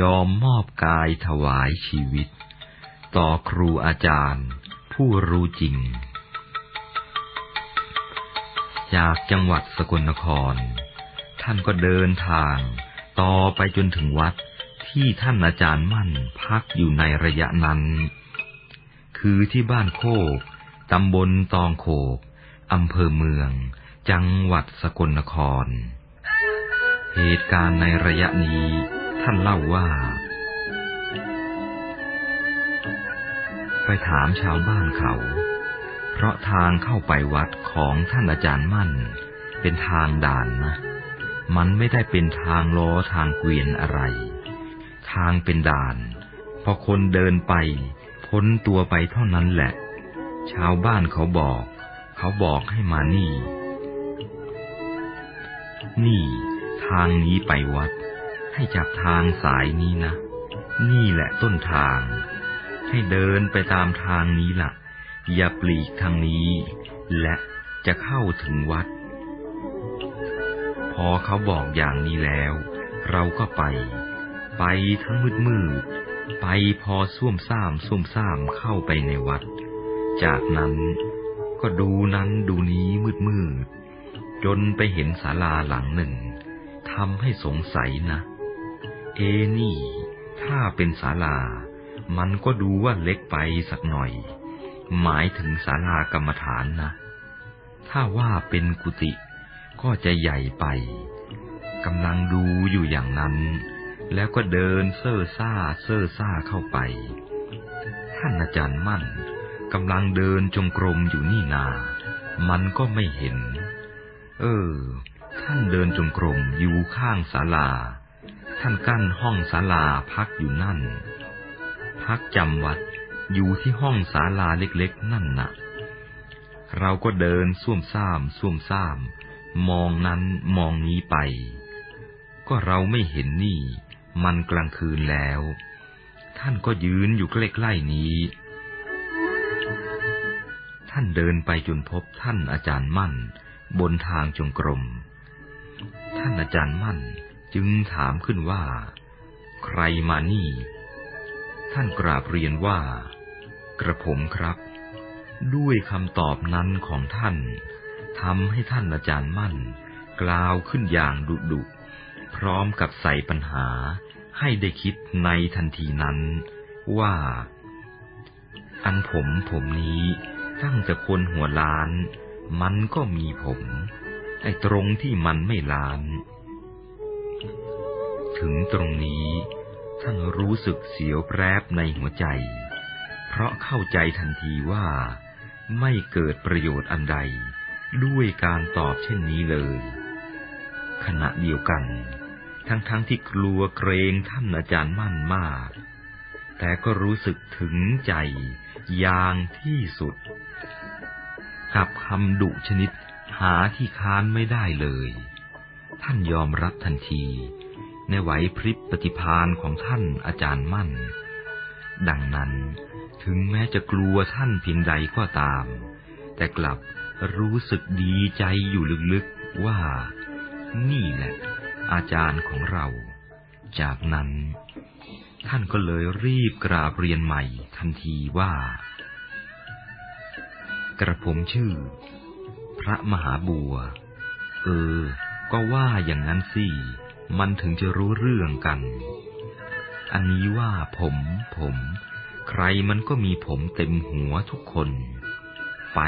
ยอมมอบกายถวายชีวิต ต่อครูอาจารย์ ผู้รู้จริง จากจังหวัดสกลนคร ท่านก็เดินทางต่อไปจนถึงวัดที่ท่านอาจารย์มั่นพักอยู่ในระยะนั้น คือที่บ้านโคก ตำบลตองโขกอำเภอเมือง จังหวัดสกลนคร เหตุการณ์ในระยะนี้ ท่านเล่าว่า ไปถามชาวบ้านเขา เพราะทางเข้าไปวัดของท่านอาจารย์มั่น เป็นทางด่านนะ มันไม่ได้เป็นทางล้อทางเกวียนอะไร ทางเป็นด่าน พอคนเดินไป พ้นตัวไปเท่านั้นแหละ ชาวบ้านเขาบอก เขาบอกให้มานี่ นี่ ทางนี้ไปวัด ให้จับทางสายนี้นะ นี่แหละต้นทาง ให้เดินไปตามทางนี้ละ่ะ อย่าปลีกทางนี้ และจะเข้าถึงวัด พอเขาบอกอย่างนี้แล้ว เราก็ไป ไปทั้งมืดมืดไปพอส้วมซ่ามส้วมซ่ามเข้าไปในวัด จากนั้นก็ดูนั้นดูนี้มืดมืดจนไปเห็นศาลาหลังหนึ่งทำให้สงสัยนะ เอนี่ ถ้าเป็นศาลา มันก็ดูว่าเล็กไปสักหน่อย หมายถึงศาลากรรมฐานนะ ถ้าว่าเป็นกุฏิก็จะใหญ่ไปกำลังดูอยู่อย่างนั้น แล้วก็เดินเซ่อซ่าเซ่อซ่าเข้าไป ท่านอาจารย์มั่นกำลังเดินจงกรมอยู่นี่นา มันก็ไม่เห็น เออ ท่านเดินจงกรมอยู่ข้างศาลา ท่านกั้นห้องศาลาพักอยู่นั่น พักจำวัดอยู่ที่ห้องศาลาเล็กๆ นั่นนะ่ะ เราก็เดินส้วมซ่ามส้วมซ่าม มองนั้นมองนี้ไป ก็เราไม่เห็นนี่ มันกลางคืนแล้ว ท่านก็ยืนอยู่ใกล้ๆนี้ ท่านเดินไปจนพบท่านอาจารย์มั่น บนทางจงกรม ท่านอาจารย์มั่น จึงถามขึ้นว่า ใครมานี่ ท่านกราบเรียนว่า กระผมครับ ด้วยคำตอบนั้นของท่านทำให้ท่านอาจารย์มั่น กล่าวขึ้นอย่างดุดุ พร้อมกับใส่ปัญหาให้ได้คิดในทันทีนั้นว่า อันผมผมนี้ตั้งแต่คนหัวล้าน มันก็มีผม ไอ้ตรงที่มันไม่ล้าน ถึงตรงนี้ท่านรู้สึกเสียวแปรบในหัวใจ เพราะเข้าใจทันทีว่าไม่เกิดประโยชน์อันใด ด้วยการตอบเช่นนี้เลย ขณะเดียวกัน ทั้งๆทที่กลัวเกรงท่านอาจารย์มั่นมาก แต่ก็รู้สึกถึงใจอย่างที่สุด กับคำดุชนิดหาที่ค้านไม่ได้เลย ท่านยอมรับทันที ในไหวพริบปฏิพานของท่านอาจารย์มั่น ดังนั้นถึงแม้จะกลัวท่านเพียงใดก็ตาม แต่กลับรู้สึกดีใจอยู่ลึกๆว่า นี่แหละ อาจารย์ของเรา จากนั้น ท่านก็เลยรีบกราบเรียนใหม่ทันทีว่า กระผมชื่อ พระมหาบัว เออ ก็ว่าอย่างนั้นสิ มันถึงจะรู้เรื่องกัน อันนี้ว่าผมผม ใครมันก็มีผมเต็มหัวทุกคน ไป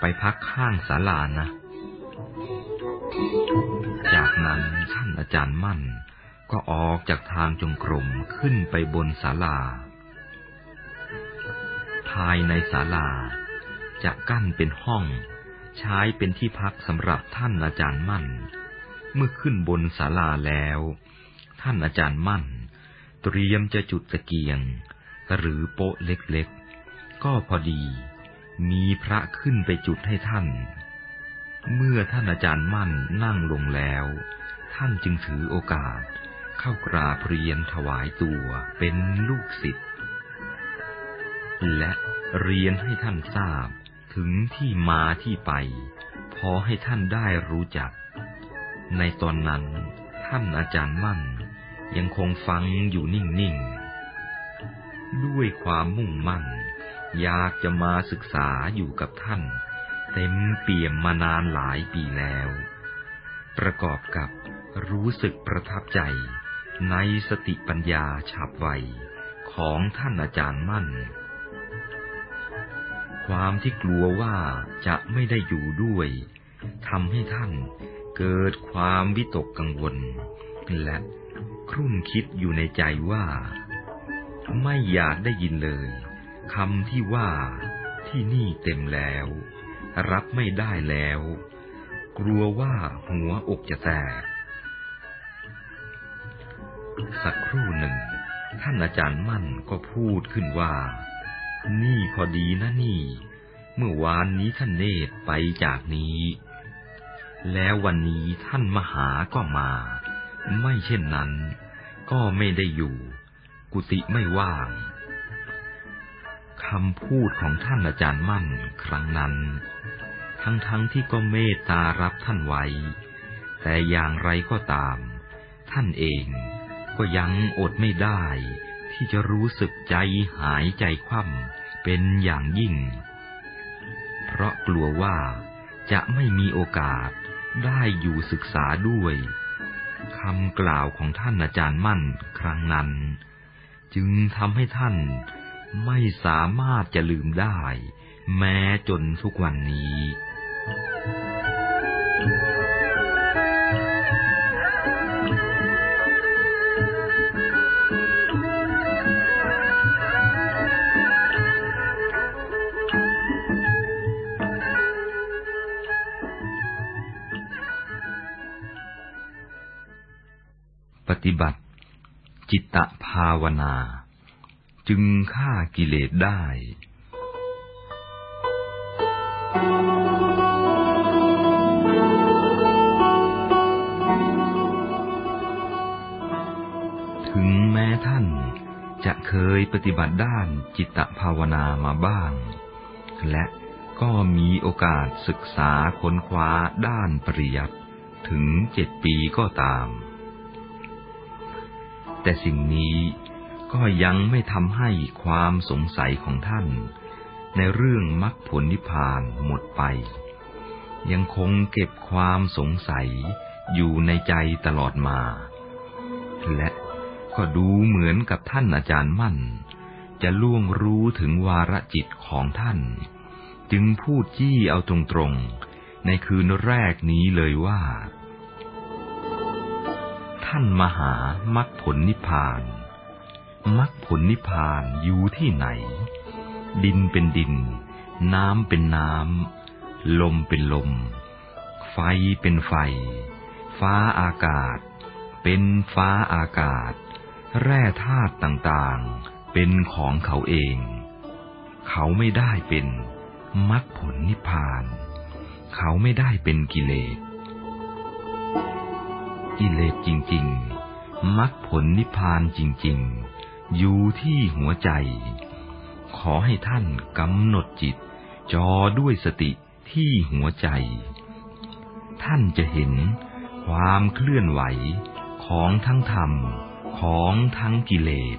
ไปพักข้างศาลานะ จากนั้นท่านอาจารย์มั่น ก็ออกจากทางจงกรมขึ้นไปบนศาลา ภายในศาลา จะกั้นเป็นห้องใช้เป็นที่พักสำหรับท่านอาจารย์มั่น เมื่อขึ้นบนศาลาแล้ว ท่านอาจารย์มั่น เตรียมจะจุดตะเกียง หรือโป๊ะเล็กๆ ก็พอดี มีพระขึ้นไปจุดให้ท่าน เมื่อท่านอาจารย์มั่นนั่งลงแล้ว ท่านจึงถือโอกาส เข้ากราบเรียนถวายตัวเป็นลูกศิษย์และเรียนให้ท่านทราบถึงที่มาที่ไป พอให้ท่านได้รู้จัก ในตอนนั้น ท่านอาจารย์มั่น ยังคงฟังอยู่นิ่งๆ ด้วยความมุ่งมั่น อยากจะมาศึกษาอยู่กับท่าน เต็มเปี่ยมมานานหลายปีแล้ว ประกอบกับรู้สึกประทับใจในสติปัญญาฉับไวของท่านอาจารย์มั่น ความที่กลัวว่าจะไม่ได้อยู่ด้วยทำให้ท่าน เกิดความวิตกกังวล และครุ่นคิดอยู่ในใจว่า ไม่อยากได้ยินเลยคำที่ว่าที่นี่เต็มแล้ว รับไม่ได้แล้ว กลัวว่าหัวอกจะแตกสักครู่หนึ่ง ท่านอาจารย์มั่นก็พูดขึ้นว่า นี่พอดีนะนี่ เมื่อวานนี้ท่านเนตรไปจากนี้ แล้ววันนี้ท่านมหาก็มา ไม่เช่นนั้น ก็ไม่ได้อยู่ กุฏิไม่ว่างคำพูดของท่านอาจารย์มั่นครั้งนั้น ทั้งๆทที่ก็เมตตารับท่านไว้ แต่อย่างไรก็ตาม ท่านเองก็ยังอดไม่ได้ ที่จะรู้สึกใจหายใจคว่ำเป็นอย่างยิ่ง เพราะกลัวว่าจะไม่มีโอกาส ได้อยู่ศึกษาด้วยคำกล่าวของท่านอาจารย์มั่นครั้งนั้น จึงทำให้ท่านไม่สามารถจะลืมได้ แม้จนทุกวันนี้ ฏิบัติ จิตตภาวนา จึงฆ่ากิเลสได้ถึงแม้ท่านจะเคยปฏิบัติด้านจิตตภาวนามาบ้าง และก็มีโอกาสศึกษาค้นคว้าด้านปริยัติถึงเจ็ดปีก็ตาม แต่สิ่งนี้ก็ยังไม่ทำให้ความสงสัยของท่าน ในเรื่องมรรคผลนิพพานหมดไป ยังคงเก็บความสงสัยอยู่ในใจตลอดมา และก็ดูเหมือนกับท่านอาจารย์มั่น จะล่วงรู้ถึงวาระจิตของท่าน จึงพูดจี้เอาตรงๆ ในคืนแรกนี้เลยว่า ท่านมหามรรคผลนิพพานมรรคผลนิพพานอยู่ที่ไหน ดินเป็นดิน น้ำเป็นน้ำ ลมเป็นลม ไฟเป็นไฟ ฟ้าอากาศ เป็นฟ้าอากาศ แร่ธาตุต่างๆ เป็นของเขาเอง เขาไม่ได้เป็นมรรคผลนิพพาน เขาไม่ได้เป็นกิเลส กิเลสจริง ๆมรรคผลนิพพานจริง ๆ อยู่ที่หัวใจ ขอให้ท่านกำหนดจิต จอด้วยสติที่หัวใจ ท่านจะเห็นความเคลื่อนไหวของทั้งธรรมของทั้งกิเลส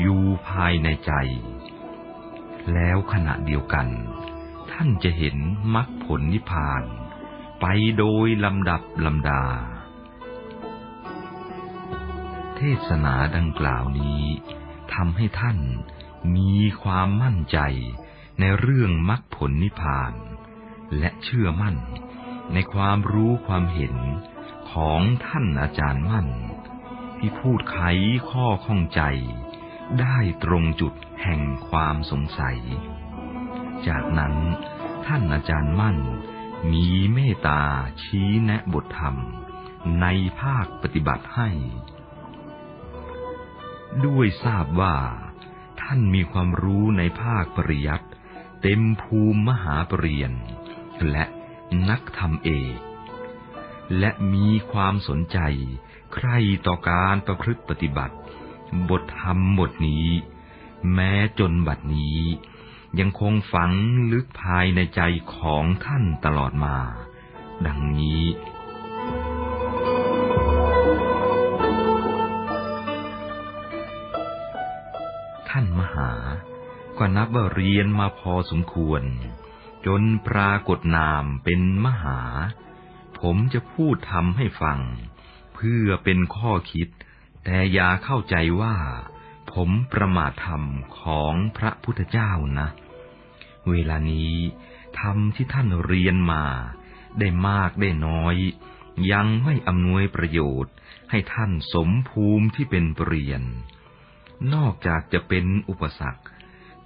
อยู่ภายในใจ แล้วขณะเดียวกัน ท่านจะเห็นมรรคผลนิพพาน ไปโดยลำดับลำดา เทศนาดังกล่าวนี้ทำให้ท่านมีความมั่นใจในเรื่องมรรคผลนิพพาน และเชื่อมั่นในความรู้ความเห็นของท่านอาจารย์มั่น ที่พูดไขข้อข้องใจ ได้ตรงจุดแห่งความสงสัย จากนั้นท่านอาจารย์มั่น มีเมตตาชี้แนะบทธรรม ในภาคปฏิบัติให้ ด้วยทราบว่า ท่านมีความรู้ในภาคปริยัติเต็มภูมิมหาปรริญญาและนักธรรมเอกและมีความสนใจ ใคร่ต่อการประพฤติปฏิบัติ บทธรรมบทนี้ แม้จนบัดนี้ ยังคงฝังลึกภายในใจของท่านตลอดมา ดังนี้ หา ก็นับว่าเรียนมาพอสมควร จนปรากฏนามเป็นมหา ผมจะพูดทำให้ฟัง เพื่อเป็นข้อคิด แต่อย่าเข้าใจว่า ผมประมาทธรรมของพระพุทธเจ้านะ เวลานี้ธรรมที่ท่านเรียนมา ได้มากได้น้อย ยังไม่อำนวยประโยชน์ให้ท่านสมภูมิที่เป็นเปลี่ยน นอกจากจะเป็นอุปสรรค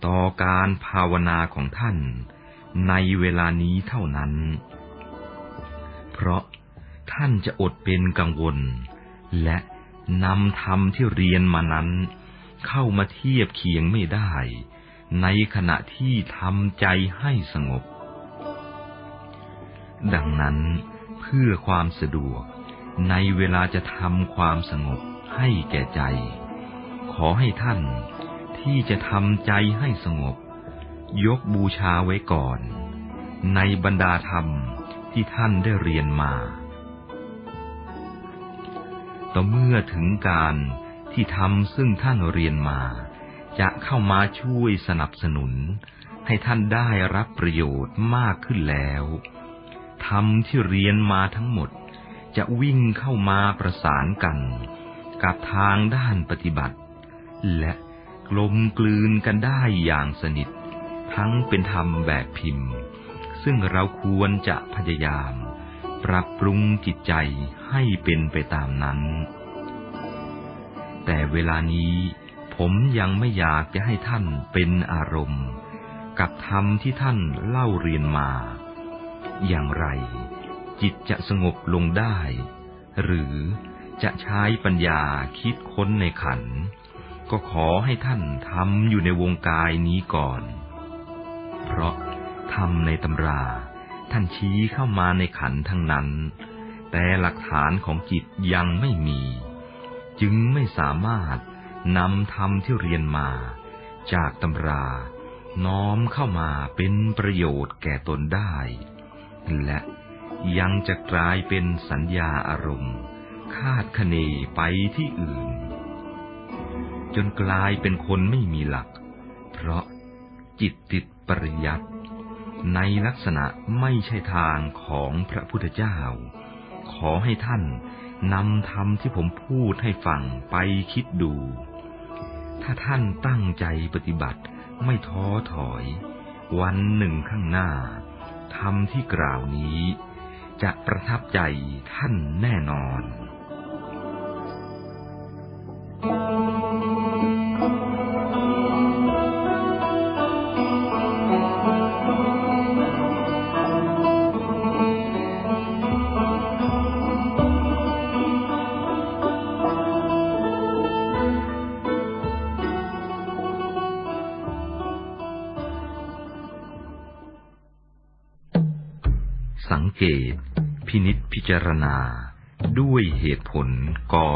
ต่อการภาวนาของท่านในเวลานี้เท่านั้น เพราะท่านจะอดเป็นกังวล และนำธรรมที่เรียนมานั้น เข้ามาเทียบเคียงไม่ได้ ในขณะที่ทำใจให้สงบ ดังนั้นเพื่อความสะดวกในเวลาจะทำความสงบให้แก่ใจ ขอให้ท่านที่จะทำใจให้สงบ ยกบูชาไว้ก่อน ในบรรดาธรรมที่ท่านได้เรียนมา ต่อเมื่อถึงการที่ทำซึ่งท่านเรียนมา จะเข้ามาช่วยสนับสนุน ให้ท่านได้รับประโยชน์มากขึ้นแล้วธรรมที่เรียนมาทั้งหมด จะวิ่งเข้ามาประสานกัน กับทางด้านปฏิบัติ และกลมกลืนกันได้อย่างสนิท ทั้งเป็นธรรมแบบพิมพ์ ซึ่งเราควรจะพยายาม ปรับปรุงจิตใจให้เป็นไปตามนั้น แต่เวลานี้ผมยังไม่อยากจะให้ท่านเป็นอารมณ์ กับธรรมที่ท่านเล่าเรียนมา อย่างไร จิตจะสงบลงได้ หรือจะใช้ปัญญาคิดค้นในขัน ก็ขอให้ท่านทำอยู่ในวงกายนี้ก่อน เพราะทำในตำรา ท่านชี้เข้ามาในขันทั้งนั้น แต่หลักฐานของจิตยังไม่มี จึงไม่สามารถนำธรรมที่เรียนมา จากตำรา น้อมเข้ามาเป็นประโยชน์แก่ตนได้ และยังจะกลายเป็นสัญญาอารมณ์ คาดคะเนไปที่อื่น จนกลายเป็นคนไม่มีหลัก เพราะจิตติดปริยัติในลักษณะไม่ใช่ทางของพระพุทธเจ้า ขอให้ท่านนำธรรมที่ผมพูดให้ฟังไปคิดดู ถ้าท่านตั้งใจปฏิบัติไม่ท้อถอย วันหนึ่งข้างหน้าธรรมที่กล่าวนี้ จะประทับใจท่านแน่นอน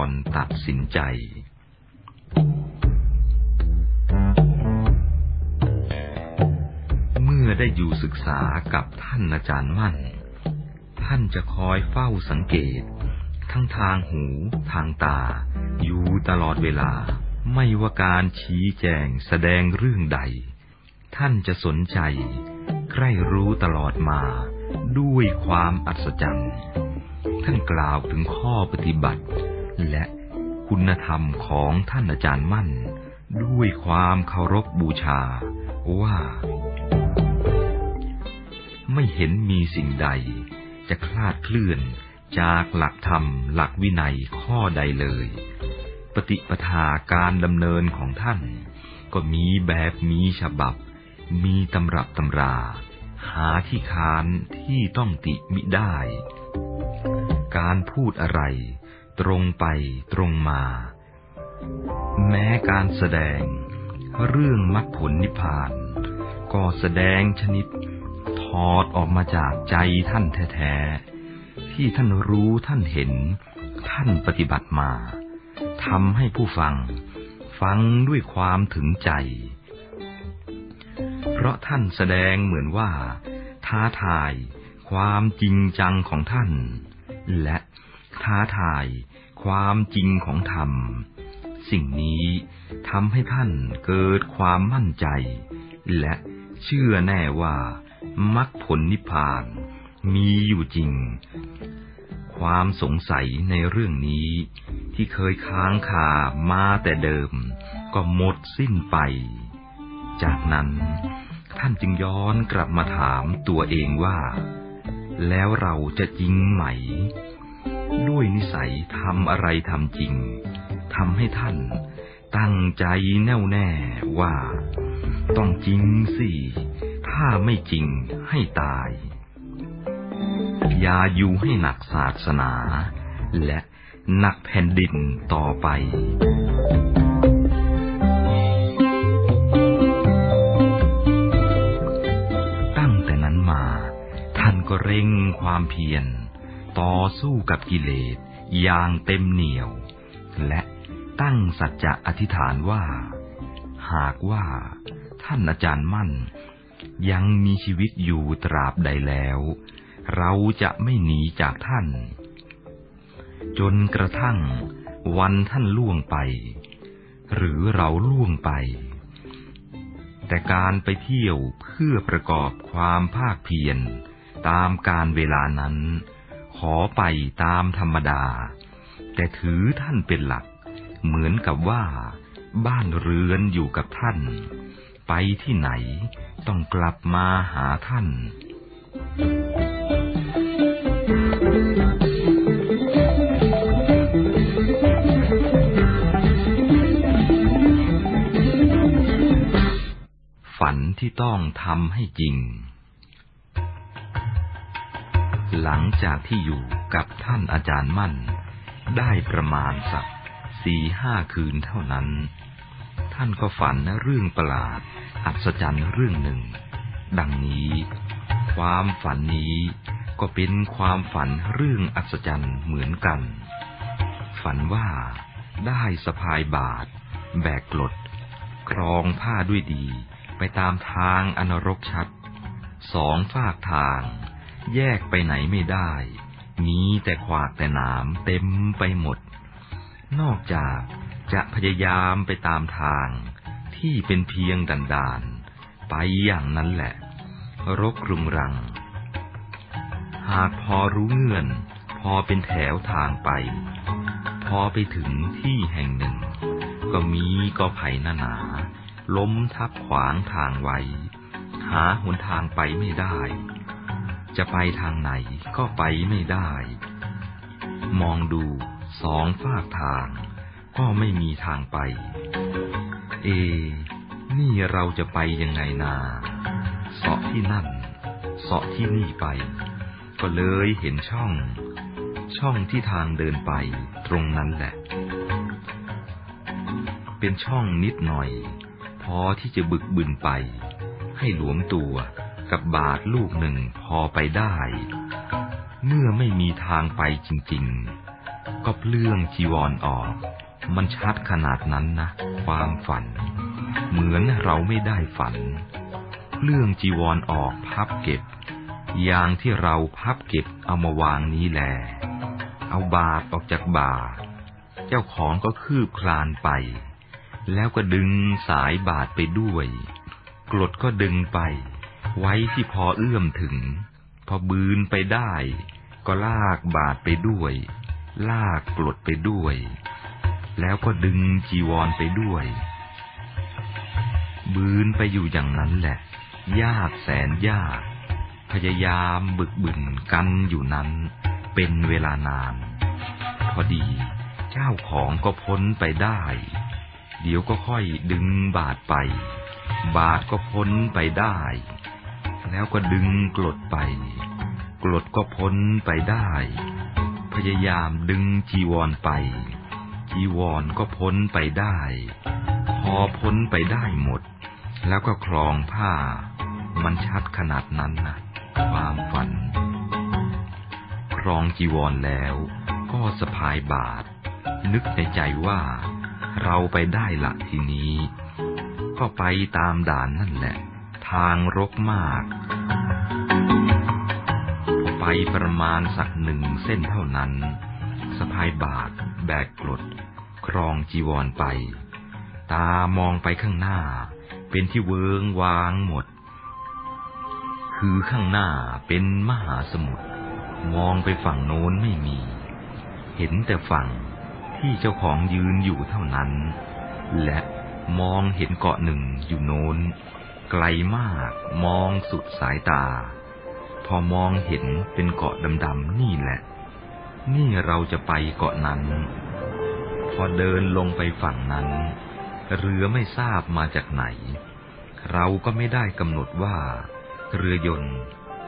อนตัดสินใจ เมื่อได้อยู่ศึกษากับท่านอาจารย์มั่น ท่านจะคอยเฝ้าสังเกต ทั้งทางหูทางตา อยู่ตลอดเวลา ไม่ว่าการชี้แจงแสดงเรื่องใด ท่านจะสนใจใคร่รู้ตลอดมาด้วยความอัศจรรย์ท่านกล่าวถึงข้อปฏิบัติ และคุณธรรมของท่านอาจารย์มั่น ด้วยความเคารพบูชาว่า ไม่เห็นมีสิ่งใด จะคลาดเคลื่อนจากหลักธรรมหลักวินัยข้อใดเลย ปฏิปทาการดำเนินของท่าน ก็มีแบบมีฉบับ มีตำรับตำรา หาที่ค้านที่ต้องติมิได้ การพูดอะไร ตรงไปตรงมา แม้การแสดง เรื่องมรรคผลนิพพาน ก็แสดงชนิด ถอดออกมาจากใจท่านแท้ๆ ที่ท่านรู้ท่านเห็น ท่านปฏิบัติมาทำให้ผู้ฟัง ฟังด้วยความถึงใจ เพราะท่านแสดงเหมือนว่า ท้าทายความจริงจังของท่าน และท้าทาย ความจริงของธรรม สิ่งนี้ทำให้ท่านเกิดความมั่นใจ และเชื่อแน่ว่ามรรคผลนิพพานมีอยู่จริง ความสงสัยในเรื่องนี้ที่เคยค้างคามาแต่เดิม ก็หมดสิ้นไป จากนั้นท่านจึงย้อนกลับมาถามตัวเองว่า แล้วเราจะจริงไหม ด้วยนิสัยทำอะไรทำจริงทำให้ท่าน ตั้งใจแน่วแน่ว่า ต้องจริงสิ ถ้าไม่จริงให้ตาย อย่าอยู่ให้หนักศาสนา และหนักแผ่นดินต่อไปตั้งแต่นั้นมาท่านก็เร่งความเพียร ต่อสู้กับกิเลสอย่างเต็มเหนี่ยว และตั้งสัจจะอธิษฐานว่า หากว่าท่านอาจารย์มั่น ยังมีชีวิตอยู่ตราบใดแล้ว เราจะไม่หนีจากท่าน จนกระทั่งวันท่านล่วงไป หรือเราล่วงไป แต่การไปเที่ยวเพื่อประกอบความภาคเพียรตามการเวลานั้น ขอไปตามธรรมดา แต่ถือท่านเป็นหลัก เหมือนกับว่าบ้านเรือนอยู่กับท่าน ไปที่ไหนต้องกลับมาหาท่าน ฝันที่ต้องทำให้จริง หลังจากที่อยู่กับท่านอาจารย์มั่น ได้ประมาณสักสี่ห้าคืนเท่านั้น ท่านก็ฝันเรื่องประหลาด อัศจรรย์เรื่องหนึ่ง ดังนี้ ความฝันนี้ก็เป็นความฝันเรื่องอัศจรรย์เหมือนกัน ฝันว่าได้สะพายบาท แบกกลดครองผ้าด้วยดี ไปตามทางอนรกชัด สองฝากทาง แยกไปไหนไม่ได้ มีแต่ขวากแต่หนามเต็มไปหมด นอกจากจะพยายามไปตามทาง ที่เป็นเพียงดันดานไปอย่างนั้นแหละ รกรุงรัง หากพอรู้เงื่อน พอเป็นแถวทางไป พอไปถึงที่แห่งหนึ่ง ก็มีก็ไผ่นาหนาล้มทับขวางทางไว้ หาหนทางไปไม่ได้ จะไปทางไหนก็ไปไม่ได้ มองดูสองฝากทาง ก็ไม่มีทางไป เอ นี่เราจะไปยังไงนาเสาะที่นั่นเสาะที่นี่ไป ก็เลยเห็นช่อง ช่องที่ทางเดินไปตรงนั้นแหละ เป็นช่องนิดหน่อย พอที่จะบึกบึนไป ให้หลวมตัว กับบาทลูกหนึ่งพอไปได้ เมื่อไม่มีทางไปจริง ๆ ก็เปลื้องจีวรออกมันชัดขนาดนั้นนะ ความฝัน เหมือนเราไม่ได้ฝันเปลื้องจีวรออกพับเก็บ อย่างที่เราพับเก็บเอามาวางนี้แหละเอาบาดออกจากบาเจ้าของก็คืบคลานไป แล้วก็ดึงสายบาดไปด้วย กรดก็ดึงไป ไว้ที่พอเอื้อมถึง พอบืนไปได้ ก็ลากบาดไปด้วย ลากกลดไปด้วย แล้วก็ดึงจีวรไปด้วย บืนไปอยู่อย่างนั้นแหละ ยากแสนยาก พยายามบึกบึนกันอยู่นั้น เป็นเวลานาน พอดีเจ้าของก็พ้นไปได้ เดี๋ยวก็ค่อยดึงบาดไป บาดก็พ้นไปได้ แล้วก็ดึงกลดไป กลดก็พ้นไปได้ พยายามดึงจีวรไป จีวรก็พ้นไปได้ พอพ้นไปได้หมด แล้วก็คลองผ้า มันชัดขนาดนั้นนะความฝัน ครองจีวรแล้วก็สะพายบาท นึกในใจว่าเราไปได้ละทีนี้ ก็ไปตามด่านนั่นแหละ ทางรกมาก ไปประมาณสักหนึ่งเส้นเท่านั้นสะพายบาท แบกกรดครองจีวรไป ตามองไปข้างหน้า เป็นที่เวิงวางหมด คือข้างหน้าเป็นมหาสมุทรมองไปฝั่งโน้นไม่มี เห็นแต่ฝั่งที่เจ้าของยืนอยู่เท่านั้น และมองเห็นเกาะหนึ่งอยู่โน้น ไกลมาก มองสุดสายตา พอมองเห็นเป็นเกาะดำๆนี่แหละ นี่เราจะไปเกาะนั้น พอเดินลงไปฝั่งนั้น เรือไม่ทราบมาจากไหน เราก็ไม่ได้กำหนดว่า เรือยนต์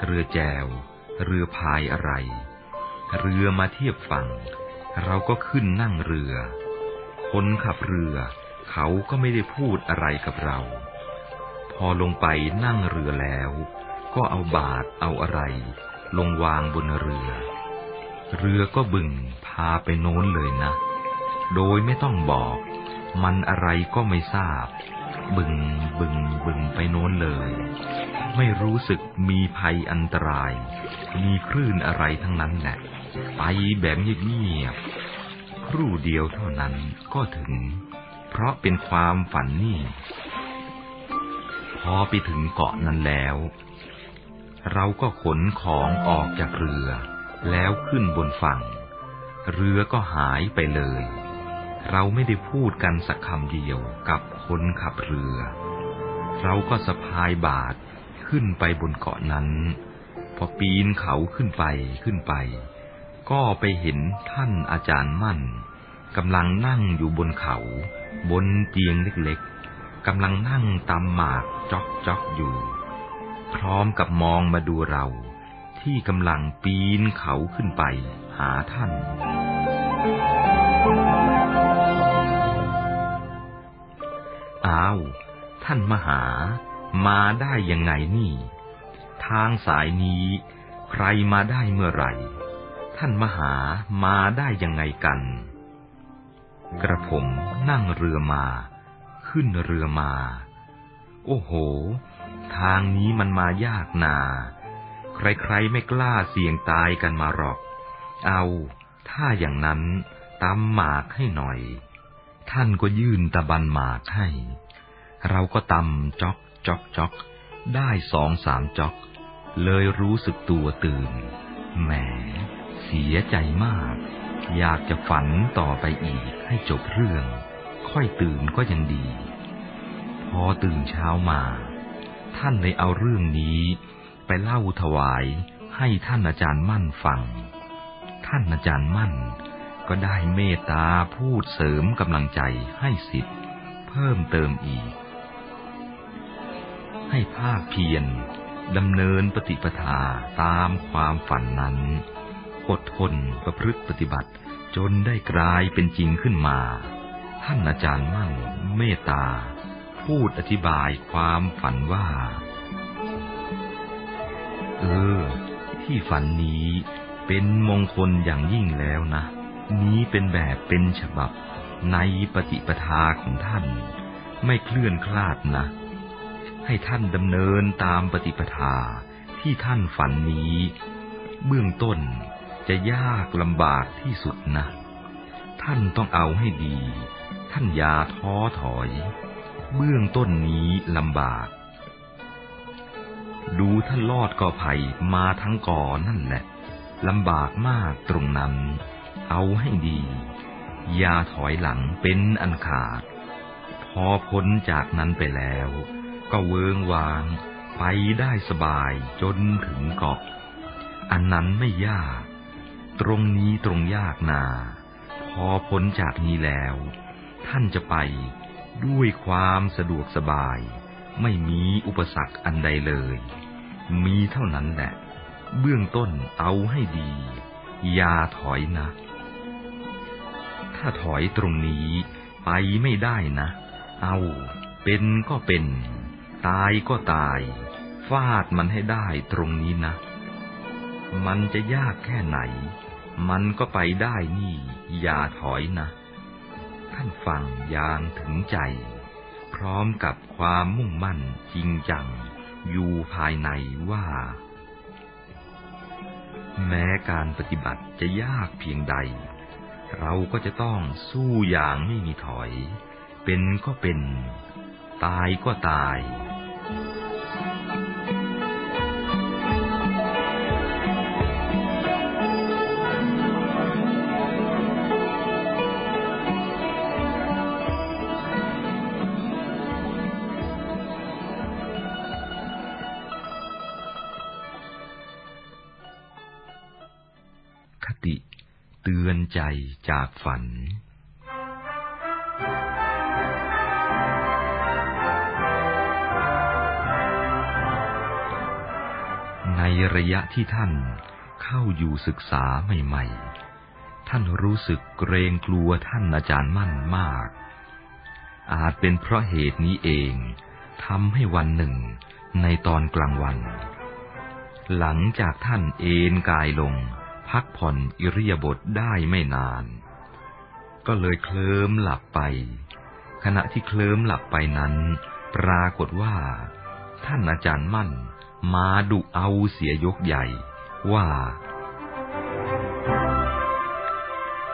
เรือแจว เรือพายอะไร เรือมาเทียบฝั่ง เราก็ขึ้นนั่งเรือ คนขับเรือ เขาก็ไม่ได้พูดอะไรกับเรา พอลงไปนั่งเรือแล้ว ก็เอาบาทเอาอะไร ลงวางบนเรือ เรือก็บึงพาไปโน้นเลยนะ โดยไม่ต้องบอก มันอะไรก็ไม่ทราบ บึงบึงบึงไปโน้นเลย ไม่รู้สึกมีภัยอันตราย มีคลื่นอะไรทั้งนั้นแหละ ไปแบบเงียบๆครู่เดียวเท่านั้นก็ถึง เพราะเป็นความฝันนี่ พอไปถึงเกาะนั้นแล้ว เราก็ขนของออกจากเรือ แล้วขึ้นบนฝั่ง เรือก็หายไปเลย เราไม่ได้พูดกันสักคำเดียวกับคนขับเรือ เราก็สะพายบาทขึ้นไปบนเกาะนั้น พอปีนเขาขึ้นไปขึ้นไป ก็ไปเห็นท่านอาจารย์มั่นกำลังนั่งอยู่บนเขา บนเตียงเล็ก กำลังนั่งตำหมากจอกจอกอยู่ พร้อมกับมองมาดูเรา ที่กำลังปีนเขาขึ้นไปหาท่าน อ้าว ท่านมหา มาได้ยังไงนี่ ทางสายนี้ ใครมาได้เมื่อไหร่ ท่านมหามาได้ยังไงกัน กระผมนั่งเรือมา ขึ้นเรือมา โอ้โห ทางนี้มันมายากนา ใครๆไม่กล้าเสี่ยงตายกันมาหรอก เอาถ้าอย่างนั้นตำหมากให้หน่อย ท่านก็ยื่นตะบันหมากให้ เราก็ตำจอกจอกจอกได้สองสามจอก เลยรู้สึกตัวตื่น แหม เสียใจมาก อยากจะฝันต่อไปอีกให้จบเรื่อง ค่อยตื่นก็ยังดี พอตื่นเช้ามา ท่านเลยเอาเรื่องนี้ ไปเล่าถวายให้ท่านอาจารย์มั่นฟัง ท่านอาจารย์มั่น ก็ได้เมตตาพูดเสริมกำลังใจให้สิทธิ์เพิ่มเติมอีก ให้ภาคเพียรดำเนินปฏิปทาตามความฝันนั้น อดทนประพฤติปฏิบัติจนได้กลายเป็นจริงขึ้นมา ท่านอาจารย์มั่นเมตตา พูดอธิบายความฝันว่า เออ ที่ฝันนี้เป็นมงคลอย่างยิ่งแล้วนะ นี้เป็นแบบเป็นฉบับในปฏิปทาของท่าน ไม่เคลื่อนคลาดนะ ให้ท่านดำเนินตามปฏิปทาที่ท่านฝันนี้ เบื้องต้นจะยากลำบากที่สุดนะ ท่านต้องเอาให้ดี ท่านอย่าท้อถอย เบื้องต้นนี้ลำบาก ดูท่านลอดกอไผ่มาทั้งกอนั่นแหละลำบากมากตรงนั้น เอาให้ดี อย่าถอยหลังเป็นอันขาด พอพ้นจากนั้นไปแล้ว ก็เวิงวาง ไปได้สบายจนถึงเกาะ อันนั้นไม่ยาก ตรงนี้ตรงยากนา พอพ้นจากนี้แล้ว ท่านจะไปด้วยความสะดวกสบาย ไม่มีอุปสรรคอันใดเลย มีเท่านั้นแหละ เบื้องต้นเอาให้ดี อย่าถอยนะ ถ้าถอยตรงนี้ไปไม่ได้นะ เอาเป็นก็เป็น ตายก็ตาย ฟาดมันให้ได้ตรงนี้นะ มันจะยากแค่ไหน มันก็ไปได้นี่ อย่าถอยนะ ท่านฟังอย่างถึงใจ พร้อมกับความมุ่งมั่นจริงจัง อยู่ภายในว่า แม้การปฏิบัติจะยากเพียงใด เราก็จะต้องสู้อย่างไม่มีถอย เป็นก็เป็น ตายก็ตาย นใจจากฝัน ในระยะที่ท่านเข้าอยู่ศึกษาใหม่ ๆ ท่านรู้สึกเกรงกลัวท่านอาจารย์มั่นมาก อาจเป็นเพราะเหตุนี้เองทำให้วันหนึ่งในตอนกลางวัน หลังจากท่านเอนกายลง พักผ่อนอิริยาบถได้ไม่นาน ก็เลยเคลิ้มหลับไป ขณะที่เคลิ้มหลับไปนั้น ปรากฏว่า ท่านอาจารย์มั่น มาดุเอาเสียยกใหญ่ ว่า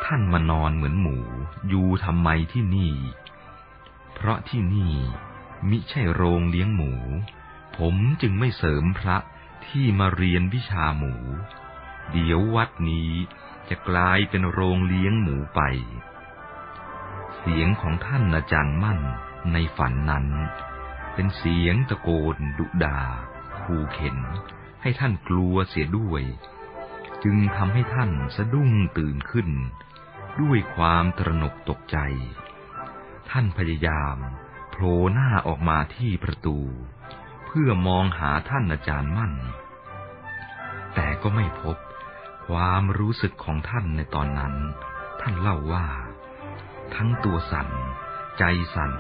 ท่านมานอนเหมือนหมู อยู่ทำไมที่นี่ เพราะที่นี่มิใช่โรงเลี้ยงหมู ผมจึงไม่เสริมพระที่มาเรียนวิชาหมู เดี๋ยววัดนี้จะกลายเป็นโรงเลี้ยงหมูไป เสียงของท่านอาจารย์มั่นในฝันนั้น เป็นเสียงตะโกนดุดาขู่เข็น ให้ท่านกลัวเสียด้วย จึงทำให้ท่านสะดุ้งตื่นขึ้น ด้วยความตระหนกตกใจ ท่านพยายามโผล่หน้าออกมาที่ประตู เพื่อมองหาท่านอาจารย์มั่น แต่ก็ไม่พบ ความรู้สึกของท่านในตอนนั้น ท่านเล่าว่า ทั้งตัวสั่น ใจสั่น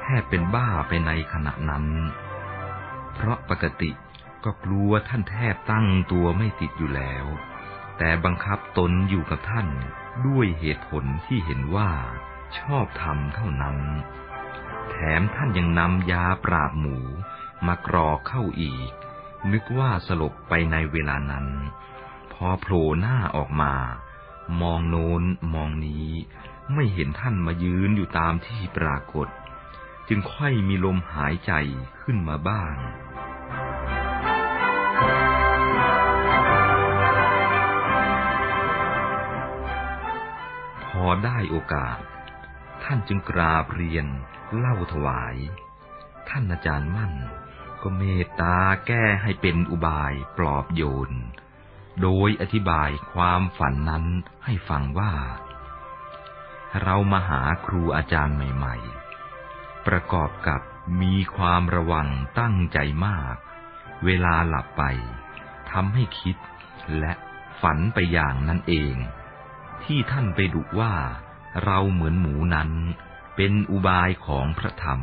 แทบเป็นบ้าไปในขณะนั้น เพราะปกติก็กลัวท่านแทบตั้งตัวไม่ติดอยู่แล้ว แต่บังคับตนอยู่กับท่านด้วยเหตุผลที่เห็นว่าชอบทำเท่านั้น แถมท่านยังนำยาปราบหมูมากรอกเข้าอีก นึกว่าสลบไปในเวลานั้น อโผล่หน้าออกมา มองโน้นมองนี้ ไม่เห็นท่านมายืนอยู่ตามที่ปรากฏ จึงค่อยมีลมหายใจขึ้นมาบ้างพอได้โอกาส ท่านจึงกราบเรียนเล่าถวาย ท่านอาจารย์มั่น ก็เมตตาแก้ให้เป็นอุบายปลอบโยน โดยอธิบายความฝันนั้นให้ฟังว่า เรามาหาครูอาจารย์ใหม่ ๆ ประกอบกับมีความระวังตั้งใจมาก เวลาหลับไปทำให้คิดและฝันไปอย่างนั้นเอง ที่ท่านไปดุว่าเราเหมือนหมูนั้นเป็นอุบายของพระธรรม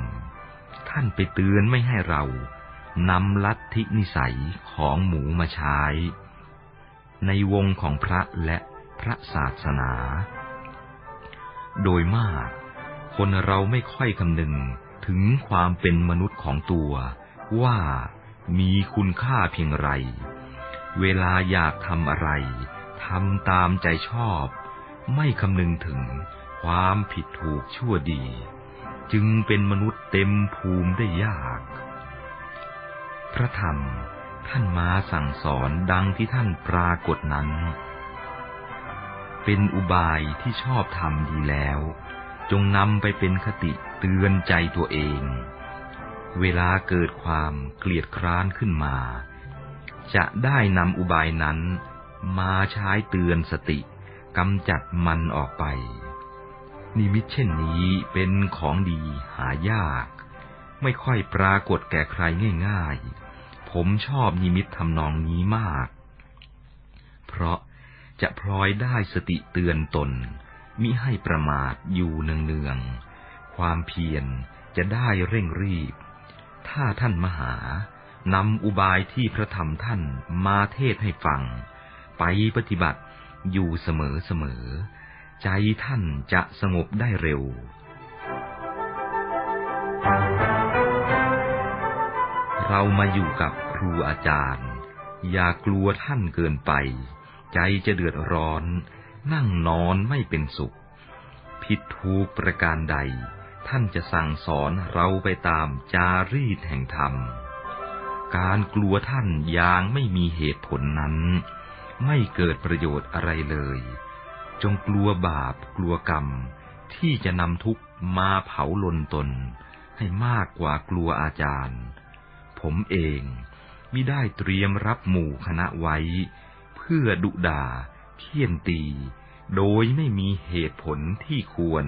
ท่านไปเตือนไม่ให้เรานำลัทธินิสัยของหมูมาใช้ ในวงของพระและพระศาสนา โดยมาก คนเราไม่ค่อยคำนึงถึงความเป็นมนุษย์ของตัว ว่ามีคุณค่าเพียงไร เวลาอยากทำอะไรทำตามใจชอบ ไม่คำนึงถึงความผิดถูกชั่วดี จึงเป็นมนุษย์เต็มภูมิได้ยาก พระธรรม ท่านมาสั่งสอนดังที่ท่านปรากฏนั้น เป็นอุบายที่ชอบทำดีแล้ว จงนำไปเป็นคติเตือนใจตัวเอง เวลาเกิดความเกลียดคร้านขึ้นมา จะได้นำอุบายนั้นมาใช้เตือนสติกำจัดมันออกไป นิมิตเช่นนี้เป็นของดีหายาก ไม่ค่อยปรากฏแก่ใครง่าย ๆ ผมชอบนิมิตทำนองนี้มาก เพราะจะพลอยได้สติเตือนตน มิให้ประมาทอยู่เนืองๆ ความเพียรจะได้เร่งรีบ ถ้าท่านมหานำอุบายที่พระธรรมท่านมาเทศให้ฟัง ไปปฏิบัติอยู่เสมอๆใจท่านจะสงบได้เร็ว เรามาอยู่กับครูอาจารย์ อย่ากลัวท่านเกินไป ใจจะเดือดร้อน นั่งนอนไม่เป็นสุข ผิดถูกประการใด ท่านจะสั่งสอนเราไปตามจารีตแห่งธรรม การกลัวท่านอย่างไม่มีเหตุผลนั้น ไม่เกิดประโยชน์อะไรเลย จงกลัวบาปกลัวกรรม ที่จะนำทุกข์มาเผาลนตน ให้มากกว่ากลัวอาจารย์ ผมเองมิได้เตรียมรับหมู่คณะไว้ เพื่อดุด่าเคี่ยนตี โดยไม่มีเหตุผลที่ควร